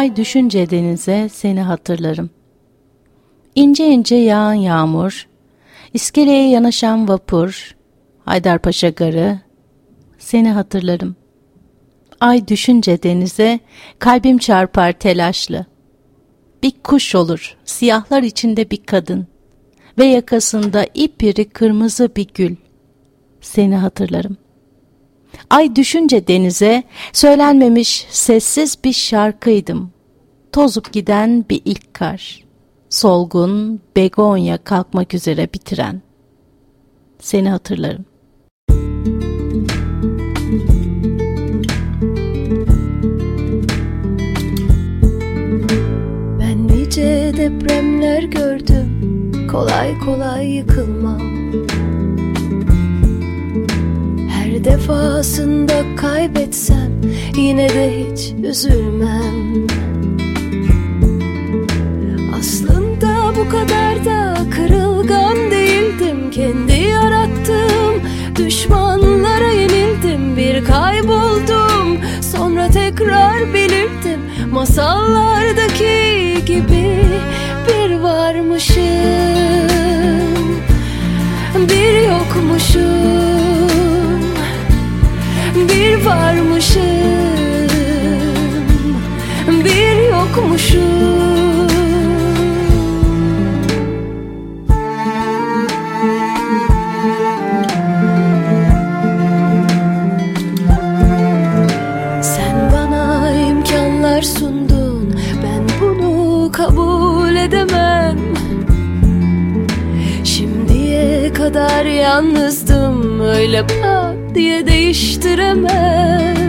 Ay düşünce denize seni hatırlarım. İnce ince yağan yağmur, iskeleye yanaşan vapur, Haydarpaşa garı, seni hatırlarım. Ay düşünce denize, kalbim çarpar telaşlı. Bir kuş olur, siyahlar içinde bir kadın ve yakasında ipiri kırmızı bir gül. Seni hatırlarım.'' Ay düşünce denize söylenmemiş sessiz bir şarkıydım. Tozup giden bir ilk kar. Solgun, begonya kalkmak üzere bitiren. Seni hatırlarım. Ben nice depremler gördüm. Kolay kolay yıkılmam defasında kaybetsem yine de hiç üzülmem. Aslında bu kadar da kırılgan değildim. Kendi yarattığım düşmanlara yenildim. Bir kayboldum sonra tekrar belirdim Masallardaki gibi bir varmışım Bir yokmuşum varmışım bir yokmuşum. İmkanlar sundun ben bunu kabul edemem. Şimdiye kadar yalnızdım öyle pat diye değiştiremem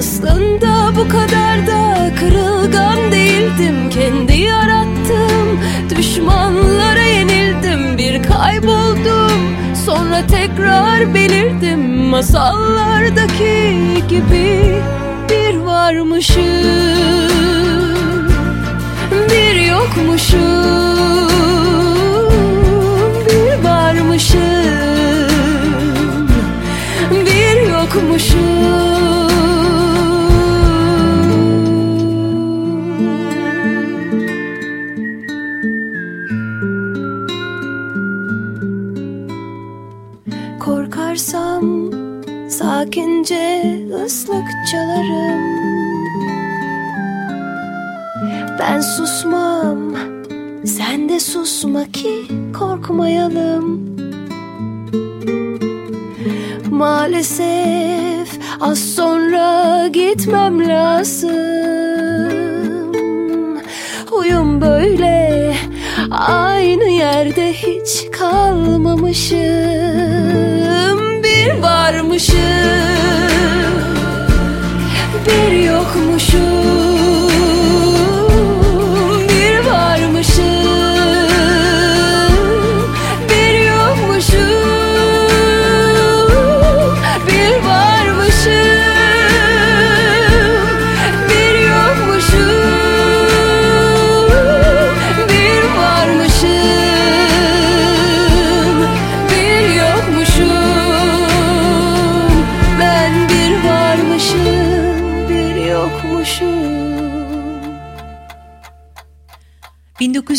Aslında bu kadar da kırılgan değildim. Kendi yarattım düşmanlara yenildim. Bir kayboldum sonra tekrar belirdim. Masallardaki gibi bir varmışım Bir yokmuşum Bir varmışım yokmuşum sakince ıslık çalarım. Ben susmam. Sen de susma ki korkmayalım. Maalesef az sonra gitmem lazım. Huyum böyle. Aynı yerde hiç kalmamışım. Bir varmışım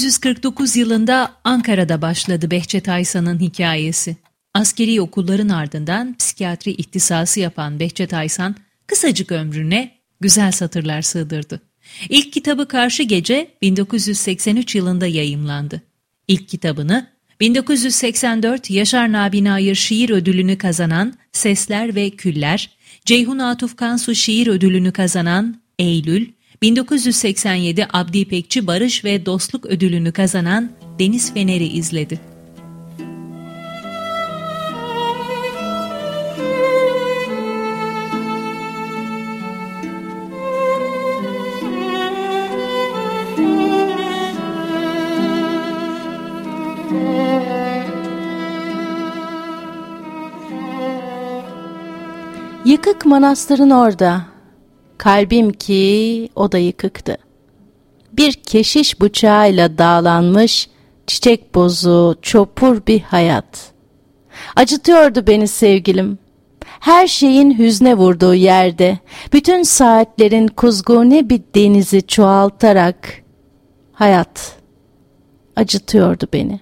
1949 yılında Ankara'da başladı Behçet Aysan'ın hikayesi. Askeri okulların ardından psikiyatri ihtisası yapan Behçet Aysan kısacık ömrüne güzel satırlar sığdırdı. İlk kitabı Karşı Gece 1983 yılında yayımlandı. İlk kitabını 1984 Yaşar Nabi Nair Şiir Ödülünü kazanan Sesler ve Küller, Ceyhun Atuf Kansu Şiir Ödülünü kazanan Eylül, 1987 Abdi İpekçi Barış ve Dostluk Ödülünü kazanan Deniz Fener'i izledi. Yıkık manastırın orada, Kalbim ki o da yıkıktı. Bir keşiş bıçağıyla dağlanmış, çiçek bozu, çopur bir hayat. Acıtıyordu beni sevgilim. Her şeyin hüzne vurduğu yerde, bütün saatlerin kuzgune bir denizi çoğaltarak, hayat acıtıyordu beni.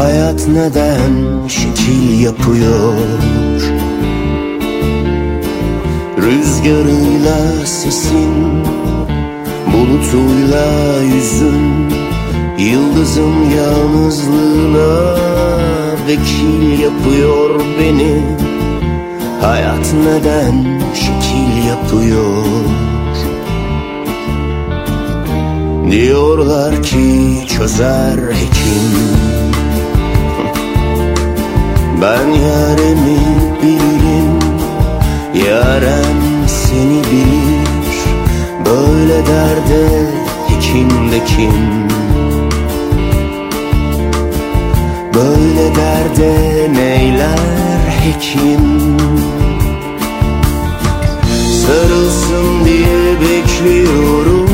Hayat neden şekil yapıyor? Rüzgarıyla sesin Bulutuyla yüzün Yıldızın yalnızlığına Vekil yapıyor beni. Hayat neden şekil yapıyor? Diyorlar ki çözer hekim Ben yaremi bilirim Yarem seni bilir. Böyle derde hekim de kim? Böyle derde neyler hekim? Sarılsın diye bekliyorum.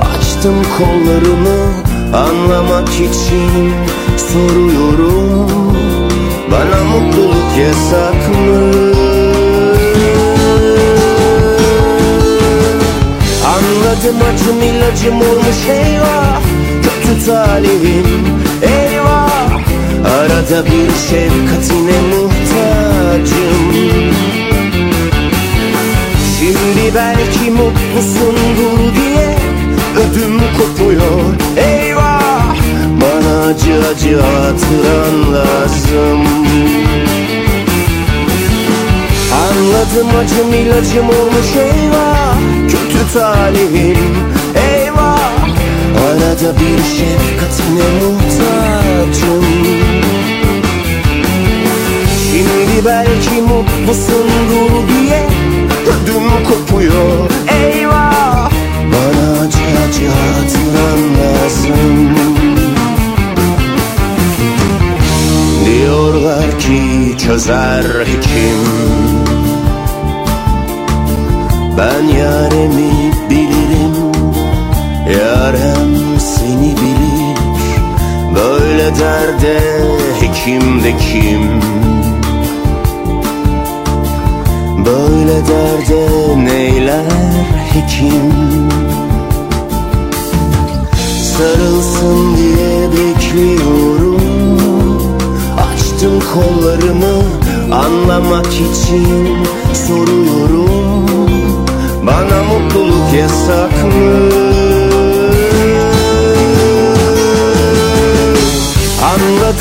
Açtım kollarımı anlamak için soruyorum Bana mutluluk yasak mı? Anladım acım ilacım olmuş eyvah. Kötü talihim eyvah. Arada bir şefkatine muhtacım. Şimdi belki mutlusundur diye ödüm kopuyor acı acı hatıran lazım. Anladım acım ilacım olmuş eyvah. Kötü talihim eyvah. Arada bir şefkatine muhtacım. Şimdi belki mutlusundur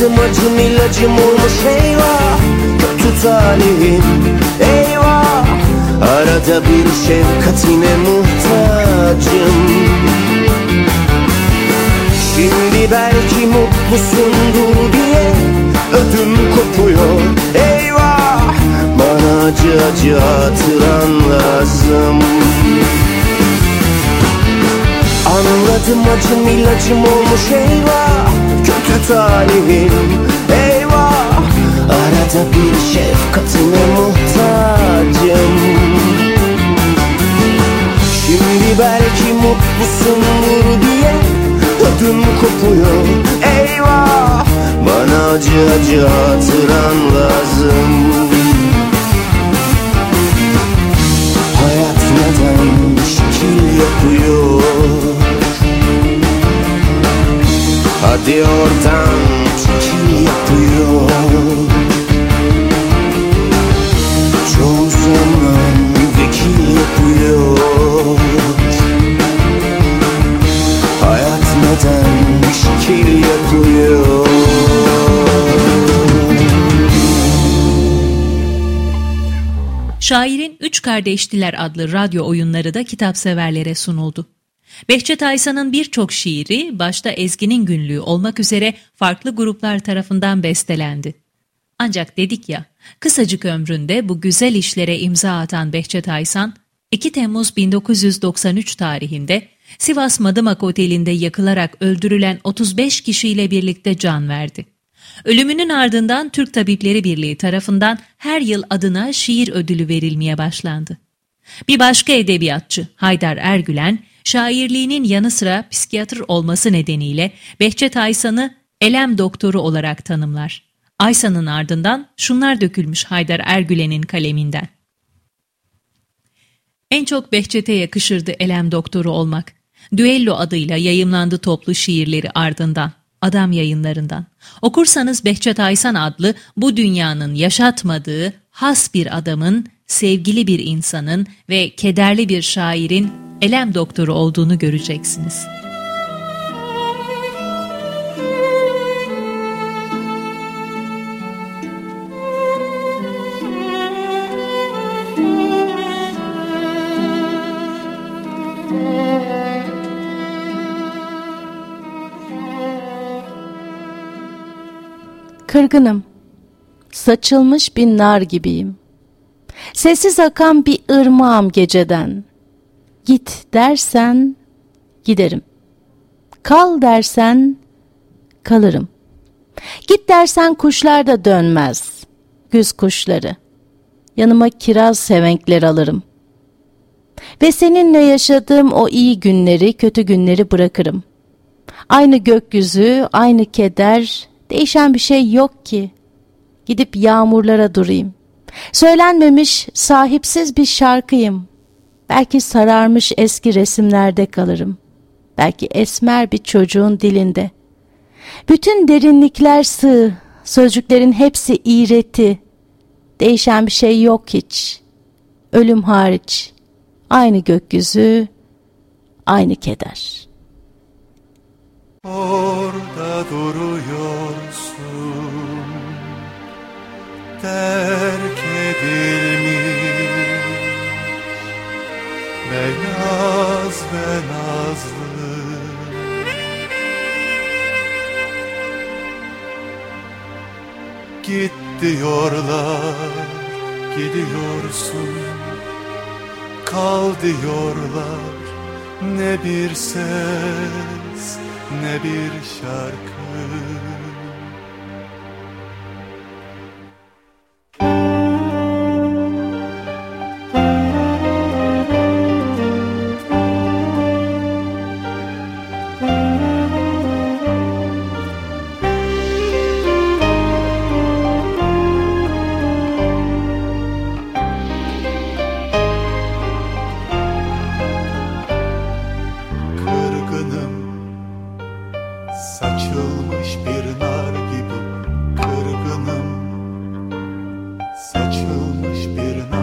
Anladım acım ilacım olmuş eyvah. Kötü talihim eyvah. Arada bir şefkatine muhtacım. Şimdi belki mutlusundur diye ödüm kopuyor Eyvah. Bana acı acı hatıran lazım. Anladım acım ilacım olmuş eyvah Kötü talihim eyvah! Arada bir şefkatine muhtacım. Şimdi belki mutlusundur diye ödüm kopuyor Eyvah! Bana acı acı hatıran lazım. Hayat neden şekil yapıyor Hadi oradan yapıyor. Çoğu zaman vekil yapıyor. Hayat neden şekil yapıyor? Şairin Üç Kardeştiler adlı radyo oyunları da kitapseverlere sunuldu. Behçet Aysa'nın birçok şiiri başta Ezgi'nin günlüğü olmak üzere farklı gruplar tarafından bestelendi. Ancak dedik ya, kısacık ömründe bu güzel işlere imza atan Behçet Aysan, 2 Temmuz 1993 tarihinde Sivas Madımak Oteli'nde yakılarak öldürülen 35 kişiyle birlikte can verdi. Ölümünün ardından Türk Tabipleri Birliği tarafından her yıl adına şiir ödülü verilmeye başlandı. Bir başka edebiyatçı Haydar Ergülen, şairliğinin yanı sıra psikiyatr olması nedeniyle Behçet Aysan'ı elem doktoru olarak tanımlar. Aysan'ın ardından şunlar dökülmüş Haydar Ergülen'in kaleminden. En çok Behçet'e yakışırdı elem doktoru olmak. Düello adıyla yayımlandı toplu şiirleri ardından. Adam yayınlarından. Okursanız Behçet Aysan adlı bu dünyanın yaşatmadığı has bir adamın, sevgili bir insanın ve kederli bir şairin elem doktoru olduğunu göreceksiniz. Kırgınım. Saçılmış bir nar gibiyim. Sessiz akan bir ırmağım geceden. Git dersen giderim. Kal dersen kalırım. Git dersen kuşlar da dönmez. Güz kuşları. Yanıma kiraz sevenkler alırım. Ve seninle yaşadığım o iyi günleri, kötü günleri bırakırım. Aynı gökyüzü, aynı keder, değişen bir şey yok ki. Gidip yağmurlara durayım. Söylenmemiş, sahipsiz bir şarkıyım. Belki sararmış eski resimlerde kalırım. Belki esmer bir çocuğun dilinde. Bütün derinlikler sığ, sözcüklerin hepsi iğreti. Değişen bir şey yok hiç. Ölüm hariç. Aynı gökyüzü, aynı keder. Orada duruyorsun Terk edilmiş Beyaz ve nazlı. Git diyorlar Gidiyorsun. Kal diyorlar Ne bir ses Ne bir şarkı Saçılmış bir nar gibi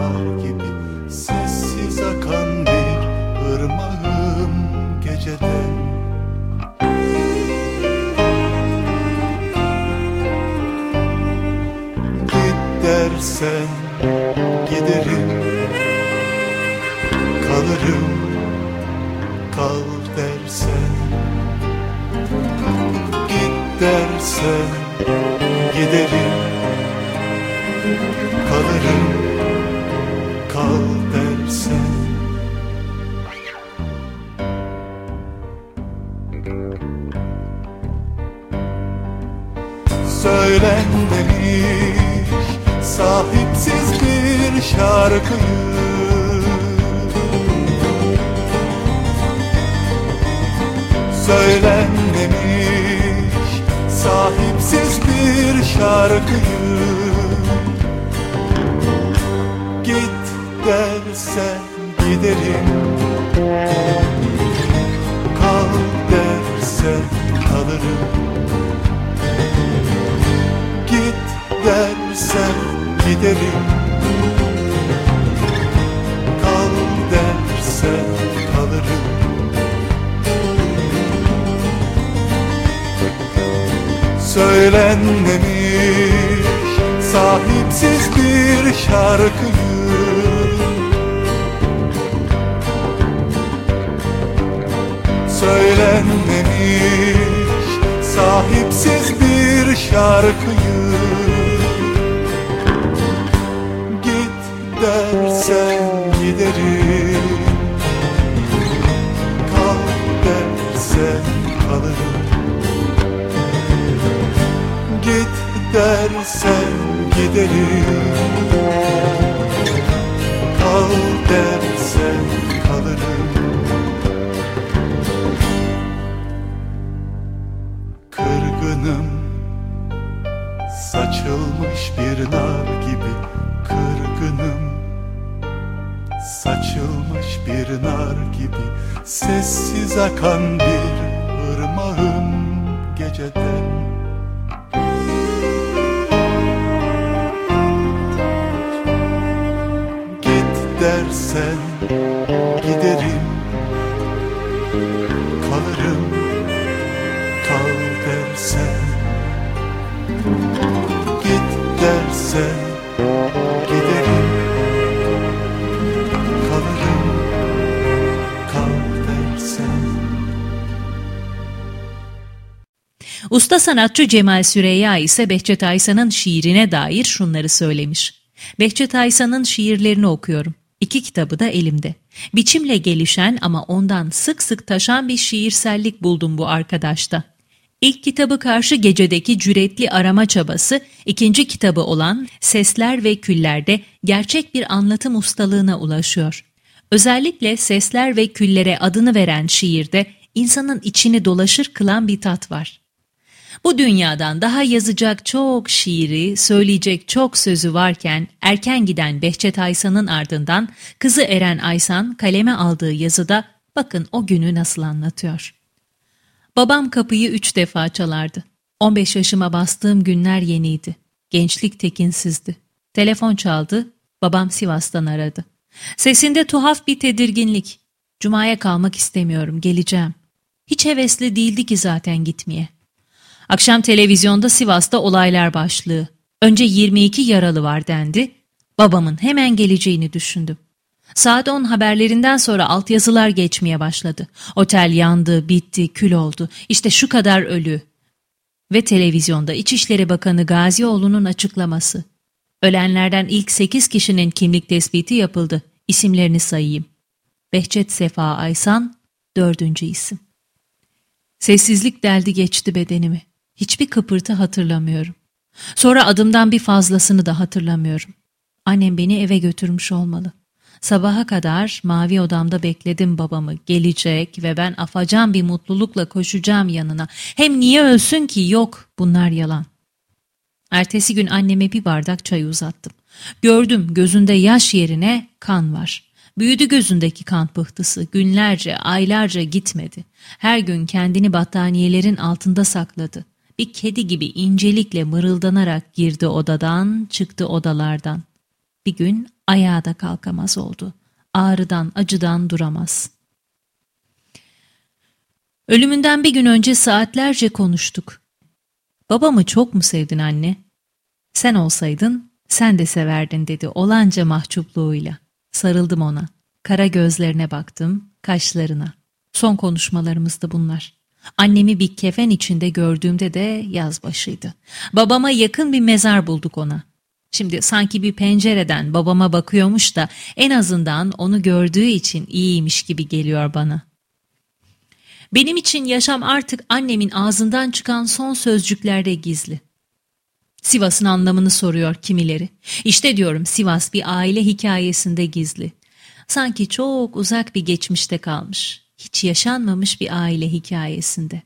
şarkıyı. Git dersen giderim. Kal dersen kalırım. Git dersen giderim. Kal dersen kalırım. Söylenmemiş sahipsiz bir şarkıyı. Söylenmemiş sahipsiz bir şarkıyı giderim. Kal dersen kalırım. Kırgınım Saçılmış bir nar gibi kırgınım. Saçılmış bir nar gibi Sessiz akan bir ırmağım geceden dersen giderim Kalırım kal dersen Git dersen giderim Kalırım kal dersen Usta sanatçı Cemal Süreyya ise Behçet Aysa'nın şiirine dair şunları söylemiş. Behçet Aysa'nın şiirlerini okuyorum. İki kitabı da elimde. Biçimle gelişen ama ondan sık sık taşan bir şiirsellik buldum bu arkadaşta. İlk kitabı karşı gecedeki cüretli arama çabası, ikinci kitabı olan Sesler ve Küller'de gerçek bir anlatım ustalığına ulaşıyor. Özellikle sesler ve küllere adını veren şiirde insanın içini dolaşır kılan bir tat var. Bu dünyadan daha yazacak çok şiiri, söyleyecek çok sözü varken erken giden Behçet Aysa'nın ardından kızı Eren Aysan kaleme aldığı yazıda bakın o günü nasıl anlatıyor. Babam kapıyı üç defa çalardı. 15 yaşıma bastığım günler yeniydi. Gençlik tekinsizdi. Telefon çaldı, babam Sivas'tan aradı. Sesinde tuhaf bir tedirginlik. Cuma'ya kalmak istemiyorum, geleceğim. Hiç hevesli değildi ki zaten gitmeye. Akşam televizyonda Sivas'ta olaylar başlığı. Önce 22 yaralı var dendi. Babamın hemen geleceğini düşündüm. Saat 10 haberlerinden sonra altyazılar geçmeye başladı. Otel yandı, bitti, kül oldu. İşte şu kadar ölü. Ve televizyonda İçişleri Bakanı Gazioğlu'nun açıklaması. Ölenlerden ilk 8 kişinin kimlik tespiti yapıldı. İsimlerini sayayım. Behçet Sefa Aysan, dördüncü isim. Sessizlik deldi geçti bedenimi. Hiçbir kıpırtı hatırlamıyorum. Sonra adımdan bir fazlasını da hatırlamıyorum. Annem beni eve götürmüş olmalı. Sabaha kadar mavi odamda bekledim babamı. Gelecek ve ben afacan bir mutlulukla koşacağım yanına. Hem niye ölsün ki? Yok, bunlar yalan. Ertesi gün anneme bir bardak çay uzattım. Gördüm gözünde yaş yerine kan var. Büyüdü gözündeki kan pıhtısı. Günlerce, aylarca gitmedi. Her gün kendini battaniyelerin altında sakladı. Bir kedi gibi incelikle mırıldanarak girdi odadan, çıktı odalardan. Bir gün ayağa da kalkamaz oldu. Ağrıdan, acıdan duramaz. Ölümünden bir gün önce saatlerce konuştuk. Babamı çok mu sevdin anne? Sen olsaydın sen de severdin dedi olanca mahcupluğuyla. Sarıldım ona. Kara gözlerine baktım, kaşlarına. Son konuşmalarımızdı bunlar. Annemi bir kefen içinde gördüğümde de yaz başıydı. Babama yakın bir mezar bulduk ona. Şimdi sanki bir pencereden babama bakıyormuş da en azından onu gördüğü için iyiymiş gibi geliyor bana. Benim için yaşam artık annemin ağzından çıkan son sözcüklerde gizli. Sivas'ın anlamını soruyor kimileri. İşte diyorum Sivas bir aile hikayesinde gizli. Sanki çok uzak bir geçmişte kalmış. Hiç yaşanmamış bir aile hikayesinde.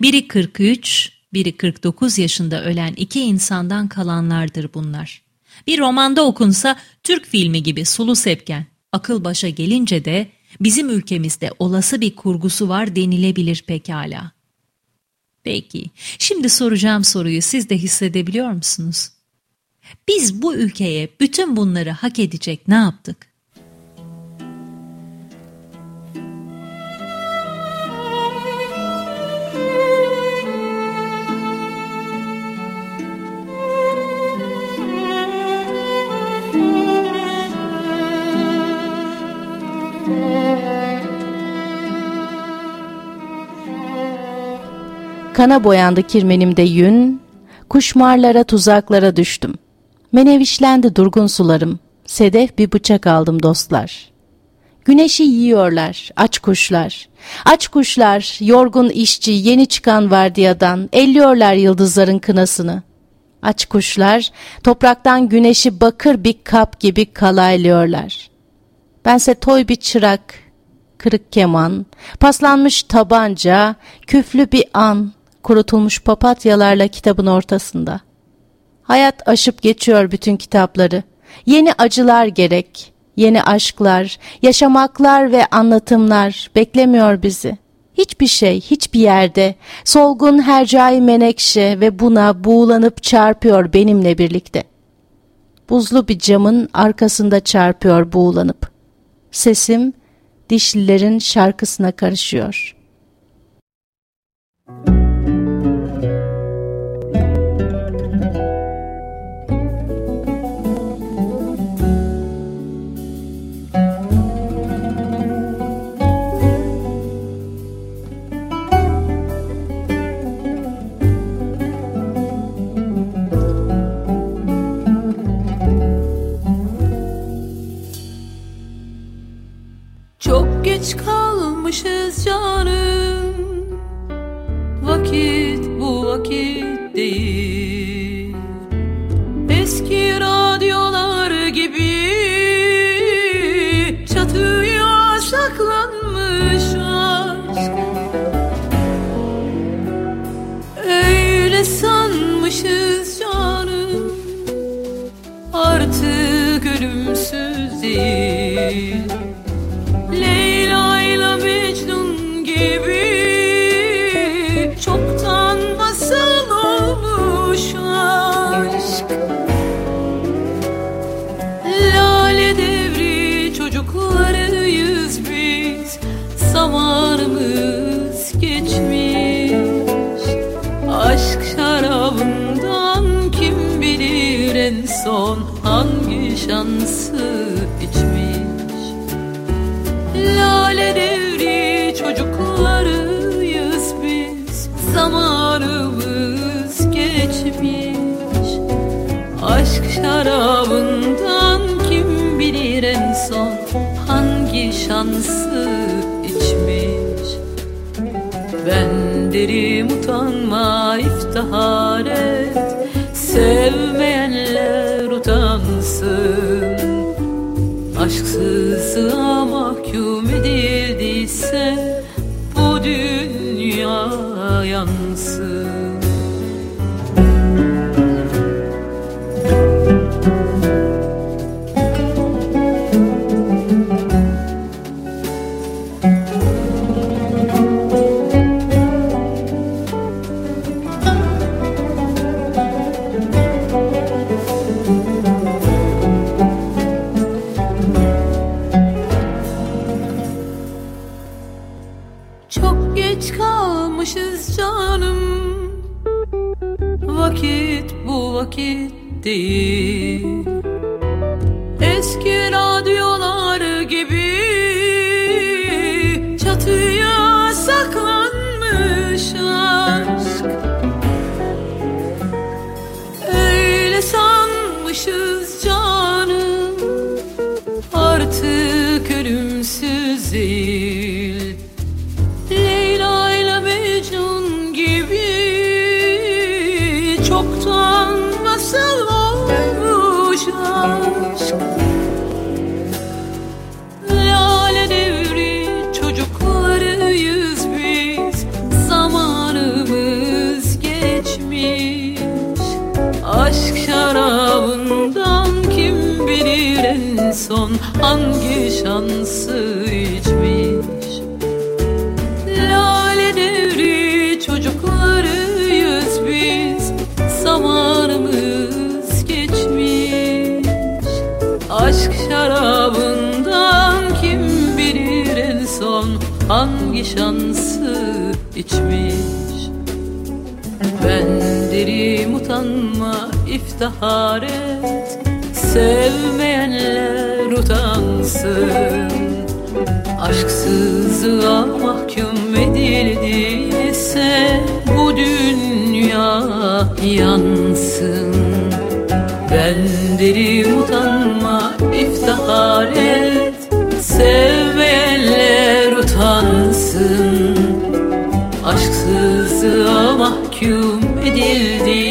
Biri 43, biri 49 yaşında ölen iki insandan kalanlardır bunlar. Bir romanda okunsa Türk filmi gibi sulu sepken, akıl başa gelince de bizim ülkemizde olası bir kurgusu var denilebilir pekala. Peki, şimdi soracağım soruyu siz de hissedebiliyor musunuz? Biz bu ülkeye bütün bunları hak edecek ne yaptık? Kana boyandı kirmenimde yün, kuşmarlara tuzaklara düştüm. Menevişlendi durgun sularım, sedef bir bıçak aldım dostlar. Güneşi yiyorlar, aç kuşlar. Aç kuşlar, yorgun işçi yeni çıkan vardiyadan, elliyorlar yıldızların kınasını. Aç kuşlar topraktan güneşi bakır bir kap gibi kalaylıyorlar. Bense toy bir çırak, kırık keman, paslanmış tabanca, küflü bir an, kurutulmuş papatyalarla kitabın ortasında. Hayat aşıp geçiyor bütün kitapları. Yeni acılar gerek, yeni aşklar, yaşamaklar ve anlatımlar beklemiyor bizi. Hiçbir şey, hiçbir yerde, solgun hercai menekşe ve buna buğulanıp çarpıyor benimle birlikte. Buzlu bir camın arkasında çarpıyor buğulanıp. Sesim dişlilerin şarkısına karışıyor. Çok utanma iftihar et. Sevmeyenler utansın. Aşksızlığa mahkum edildiyse bu dünya yansın see Aşk şarabından kim bilir en son hangi şansı içmiş. Lale devri çocuklarıyız biz Zamanımız geçmiş Aşk şarabından kim bilir en son Hangi şansı içmiş Ben derim utanma iftihar et. Sevmeyenler utansın. Aşksızlığa mahkum edildiyse bu dünya yansın. Ben derim utanma iftihar et. Sevmeyenler utansın. Aşksızlığa mahkum edildiyse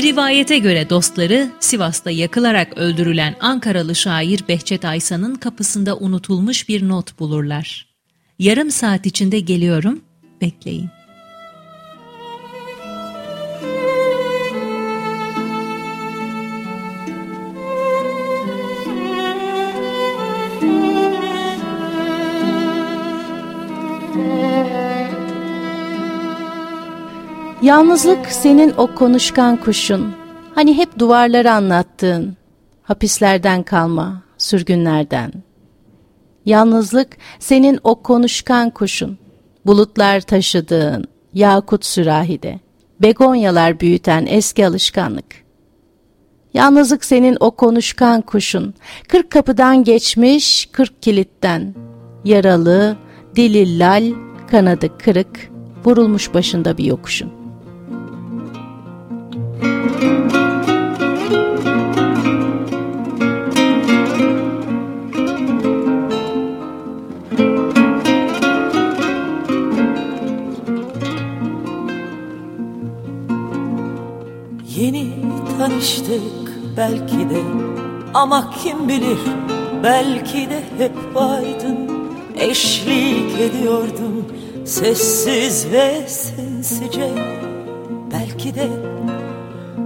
Bir rivayete göre dostları Sivas'ta yakılarak öldürülen Ankaralı şair Behçet Aysa'nın kapısında unutulmuş bir not bulurlar. Yarım saat içinde geliyorum, bekleyin. Yalnızlık senin o konuşkan kuşun. Hani hep duvarları anlattığın. Hapislerden kalma, sürgünlerden. Yalnızlık senin o konuşkan kuşun. Bulutlar taşıdığın, yakut sürahide. Begonyalar büyüten eski alışkanlık. Yalnızlık senin o konuşkan kuşun. Kırk kapıdan geçmiş, kırk kilitten. Yaralı, dili lal, kanadı kırık, vurulmuş başında bir yokuşun. Tanıştık belki de. Ama kim bilir belki de hep vardın. Eşlik ediyordum sessiz ve sinsice. Belki de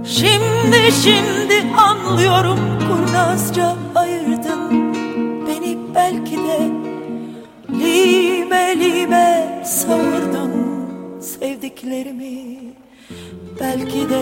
şimdi şimdi anlıyorum kurnazca ayırdın beni. Belki de lime lime savurdun sevdiklerimi. Belki de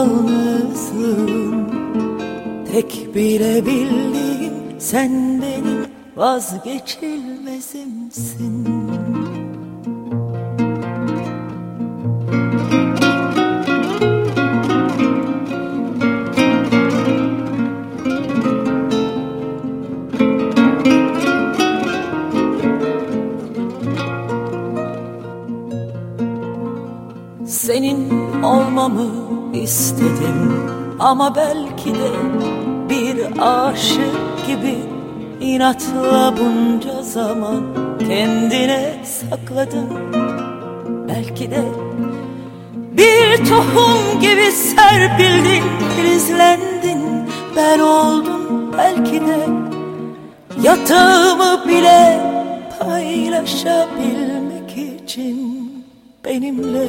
Yalnızlığım tek bilebildiğim sen benim vazgeçilmezimsin. Senin olmamı istedim. Ama belki de bir aşık gibi inatla bunca zaman kendine sakladın. Belki de bir tohum gibi serpildin, filizlendin, ben oldum belki de yatağımı bile paylaşabilmek için benimle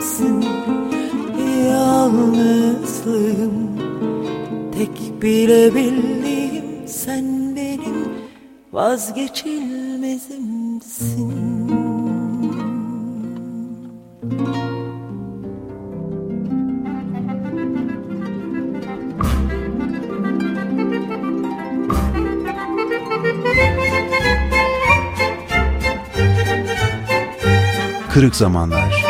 sensin. Yalnızlığım. Tek bilebildiğim sen benim Vazgeçilmezimsin. Kırık Zamanlar